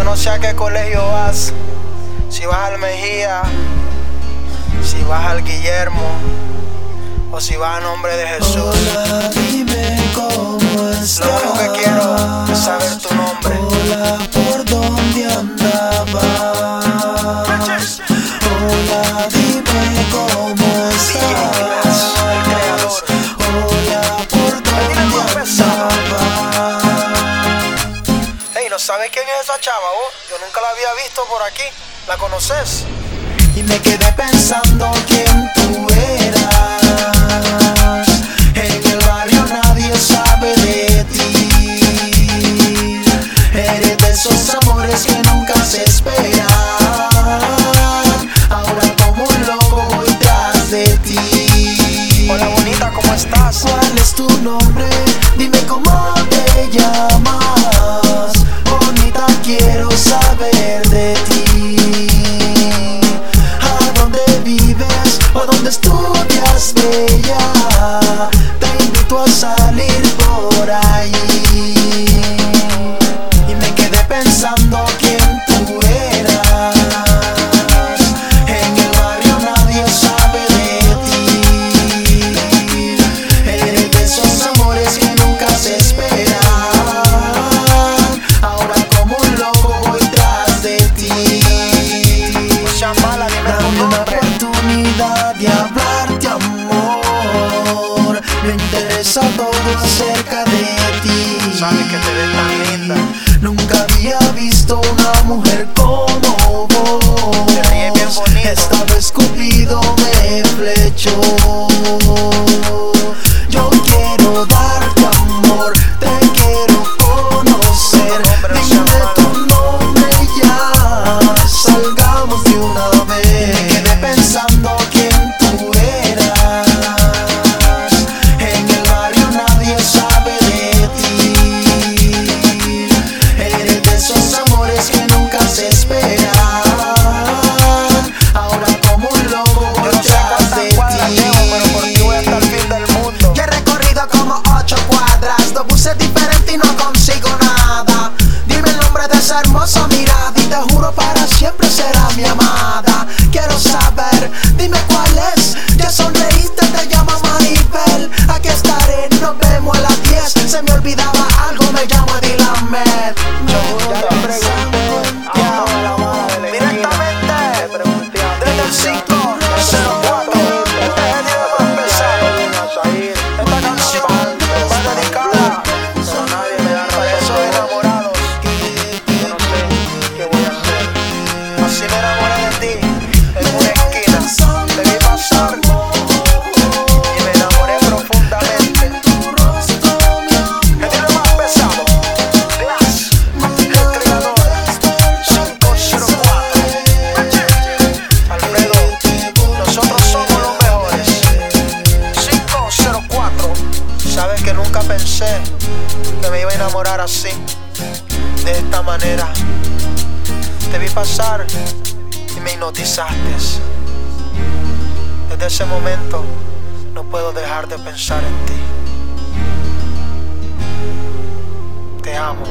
Yo no sé a qué colegio vas, si vas al Mejía, si vas al Guillermo o si vas a nombre de Jesús. Hola, dime cómo estás. Lo único que quiero es sabes quién es esa chava, vos? Yo nunca la había visto por aquí. ¿La conoces? Y me quedé pensando quién tú eras. En el barrio nadie sabe de ti. Eres de esos amores que nunca se esperan. Ahora como un loco voy tras de ti. Hola, bonita, ¿cómo estás? ¿Cuál es tu nombre? Dime cómo a salir por ahí. Y me quedé pensando quién tú eras. En el barrio nadie sabe de ti. Eres de esos amores que nunca se esperan. Ahora como un loco voy tras de ti. Dame una oportunidad de hablarte, amor. Me interesa todo acerca de ti. Sabes que te ves tan linda. Nunca había visto una mujer como vos. Te bien bonito. Esta vez Cupido me flechó. De esa hermosa mirada y te juro para siempre será mi amada. Quiero saber, dime cuál es. Ya sonreíste, te llama Maribel. Aquí estaré, nos vemos a las 10. Se me olvidaba Sabes que nunca pensé que me iba a enamorar así, de esta manera. Te vi pasar y me hipnotizaste. Desde ese momento no puedo dejar de pensar en ti. Te amo.